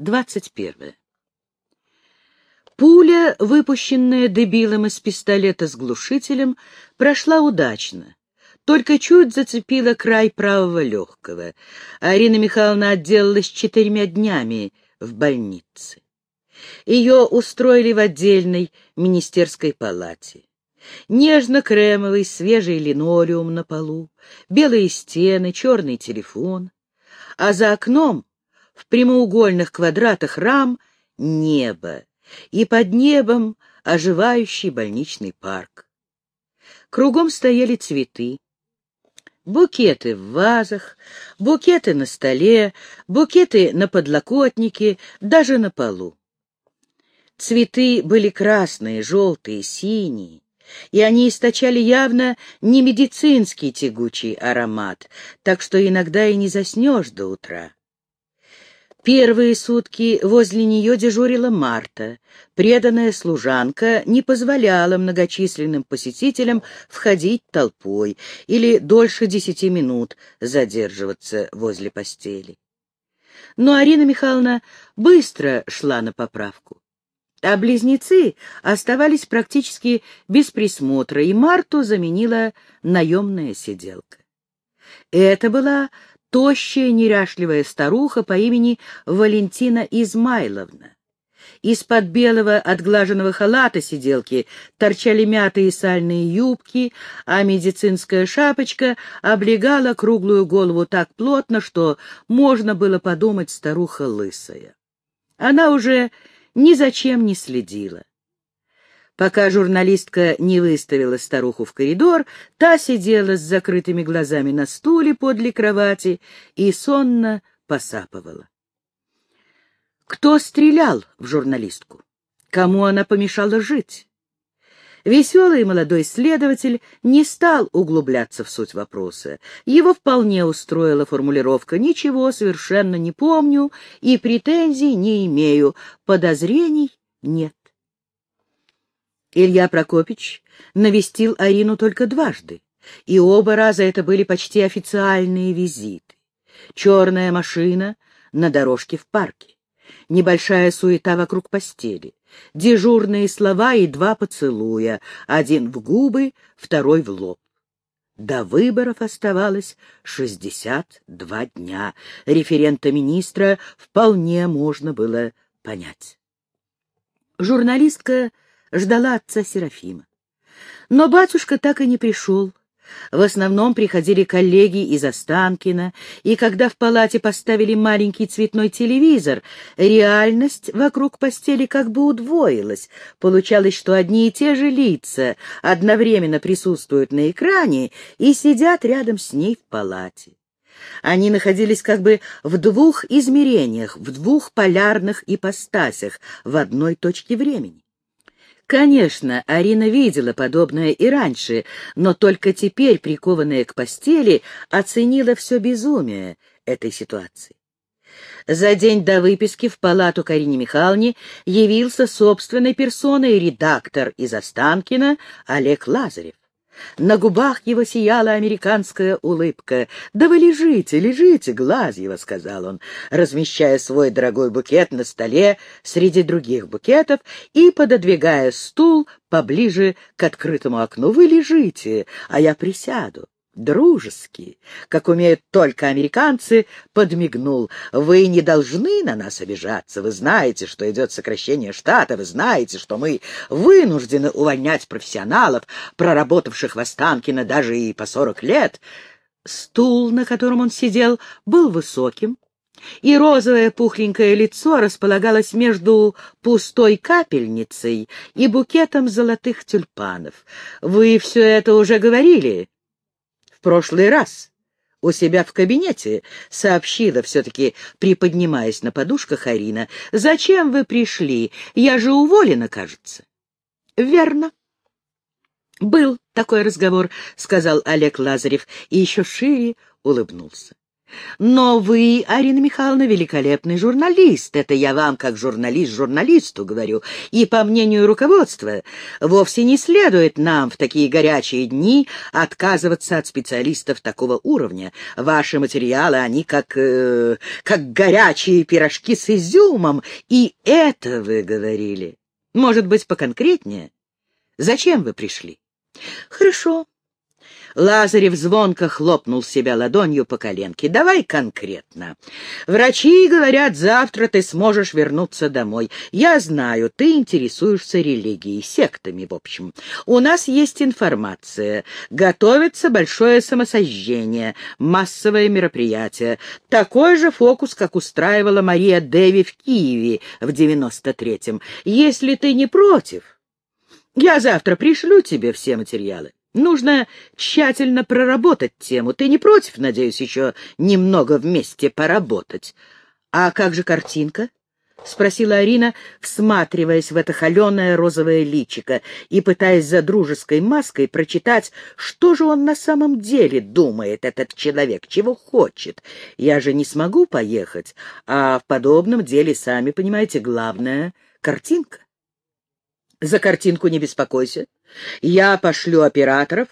21. Пуля, выпущенная дебилом из пистолета с глушителем, прошла удачно. Только чуть зацепила край правого легкого. Арина Михайловна отделалась четырьмя днями в больнице. Ее устроили в отдельной министерской палате. Нежно-кремовый свежий линолеум на полу, белые стены, черный телефон. А за окном, в прямоугольных квадратах рам, небо, и под небом оживающий больничный парк. Кругом стояли цветы. Букеты в вазах, букеты на столе, букеты на подлокотнике, даже на полу. Цветы были красные, желтые, синие, и они источали явно не медицинский тягучий аромат, так что иногда и не заснешь до утра. Первые сутки возле нее дежурила Марта. Преданная служанка не позволяла многочисленным посетителям входить толпой или дольше десяти минут задерживаться возле постели. Но Арина Михайловна быстро шла на поправку. А близнецы оставались практически без присмотра, и Марту заменила наемная сиделка. Это была тощая неряшливая старуха по имени Валентина Измайловна. Из-под белого отглаженного халата сиделки торчали мятые сальные юбки, а медицинская шапочка облегала круглую голову так плотно, что можно было подумать старуха лысая. Она уже ни зачем не следила. Пока журналистка не выставила старуху в коридор, та сидела с закрытыми глазами на стуле подле кровати и сонно посапывала. Кто стрелял в журналистку? Кому она помешала жить? Веселый молодой следователь не стал углубляться в суть вопроса. Его вполне устроила формулировка «ничего совершенно не помню и претензий не имею, подозрений нет». Илья Прокопич навестил Арину только дважды, и оба раза это были почти официальные визиты. Черная машина на дорожке в парке, небольшая суета вокруг постели, дежурные слова и два поцелуя, один в губы, второй в лоб. До выборов оставалось 62 дня. Референта министра вполне можно было понять. Журналистка ждала отца Серафима. Но батюшка так и не пришел. В основном приходили коллеги из Останкина, и когда в палате поставили маленький цветной телевизор, реальность вокруг постели как бы удвоилась. Получалось, что одни и те же лица одновременно присутствуют на экране и сидят рядом с ней в палате. Они находились как бы в двух измерениях, в двух полярных ипостасях, в одной точке времени. Конечно, Арина видела подобное и раньше, но только теперь, прикованная к постели, оценила все безумие этой ситуации. За день до выписки в палату Карине Михайловне явился собственной персоной редактор из Останкина Олег Лазарев. На губах его сияла американская улыбка. «Да вы лежите, лежите, Глазьева», — сказал он, размещая свой дорогой букет на столе среди других букетов и пододвигая стул поближе к открытому окну. «Вы лежите, а я присяду» дружески, как умеют только американцы, подмигнул. Вы не должны на нас обижаться. Вы знаете, что идет сокращение штата. Вы знаете, что мы вынуждены увольнять профессионалов, проработавших в Останкино даже и по сорок лет. Стул, на котором он сидел, был высоким, и розовое пухленькое лицо располагалось между пустой капельницей и букетом золотых тюльпанов. «Вы все это уже говорили?» Прошлый раз у себя в кабинете, — сообщила все-таки, приподнимаясь на подушках Арина. — Зачем вы пришли? Я же уволена, кажется. — Верно. — Был такой разговор, — сказал Олег Лазарев и еще шире улыбнулся. Но вы, Арина Михайловна, великолепный журналист. Это я вам, как журналист, журналисту говорю. И, по мнению руководства, вовсе не следует нам в такие горячие дни отказываться от специалистов такого уровня. Ваши материалы, они как, э, как горячие пирожки с изюмом. И это вы говорили. Может быть, поконкретнее? Зачем вы пришли? Хорошо. Лазарев звонко хлопнул себя ладонью по коленке. «Давай конкретно. Врачи говорят, завтра ты сможешь вернуться домой. Я знаю, ты интересуешься религией, сектами, в общем. У нас есть информация. Готовится большое самосожжение, массовое мероприятие. Такой же фокус, как устраивала Мария Дэви в Киеве в 93-м. Если ты не против, я завтра пришлю тебе все материалы. Нужно тщательно проработать тему. Ты не против, надеюсь, еще немного вместе поработать? А как же картинка? — спросила Арина, всматриваясь в это холеное розовое личико и пытаясь за дружеской маской прочитать, что же он на самом деле думает, этот человек, чего хочет. Я же не смогу поехать, а в подобном деле, сами понимаете, главное — картинка. За картинку не беспокойся. Я пошлю операторов.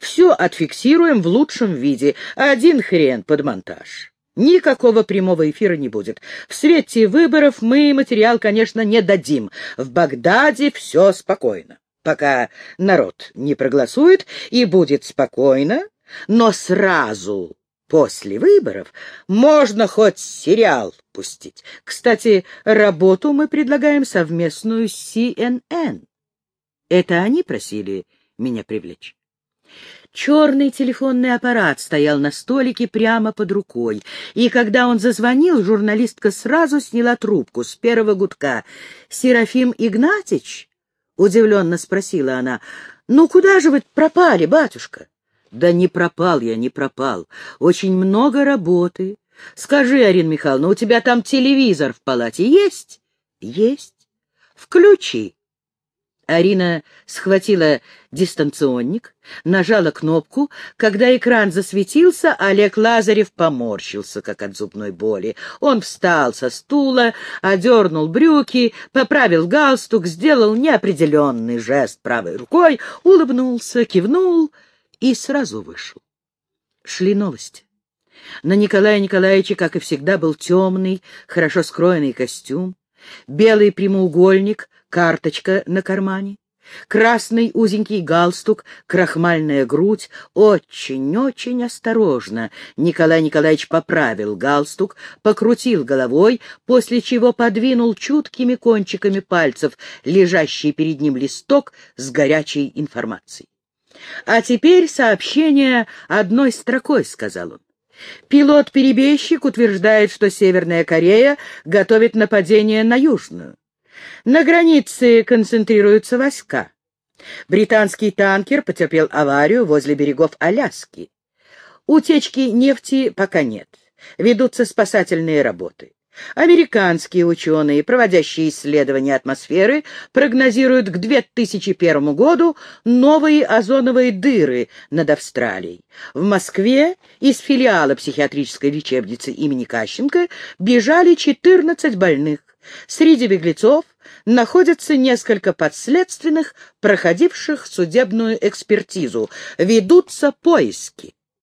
Все отфиксируем в лучшем виде. Один хрен под монтаж. Никакого прямого эфира не будет. В свете выборов мы материал, конечно, не дадим. В Багдаде все спокойно. Пока народ не проголосует, и будет спокойно, но сразу После выборов можно хоть сериал пустить. Кстати, работу мы предлагаем совместную с CNN. Это они просили меня привлечь. Черный телефонный аппарат стоял на столике прямо под рукой, и когда он зазвонил, журналистка сразу сняла трубку с первого гудка. «Серафим Игнатьич?» — удивленно спросила она. «Ну куда же вы пропали, батюшка?» Да не пропал я, не пропал. Очень много работы. Скажи, Арина Михайловна, у тебя там телевизор в палате есть? Есть. Включи. Арина схватила дистанционник, нажала кнопку. Когда экран засветился, Олег Лазарев поморщился, как от зубной боли. Он встал со стула, одернул брюки, поправил галстук, сделал неопределенный жест правой рукой, улыбнулся, кивнул — и сразу вышел. Шли новости. На Николая Николаевича, как и всегда, был темный, хорошо скроенный костюм, белый прямоугольник, карточка на кармане, красный узенький галстук, крахмальная грудь. Очень-очень осторожно Николай Николаевич поправил галстук, покрутил головой, после чего подвинул чуткими кончиками пальцев лежащий перед ним листок с горячей информацией. «А теперь сообщение одной строкой», — сказал он. Пилот-перебежчик утверждает, что Северная Корея готовит нападение на Южную. На границе концентрируются войска. Британский танкер потерпел аварию возле берегов Аляски. Утечки нефти пока нет. Ведутся спасательные работы. Американские ученые, проводящие исследования атмосферы, прогнозируют к 2001 году новые озоновые дыры над Австралией. В Москве из филиала психиатрической лечебницы имени Кащенко бежали 14 больных. Среди беглецов находятся несколько подследственных, проходивших судебную экспертизу. Ведутся поиски.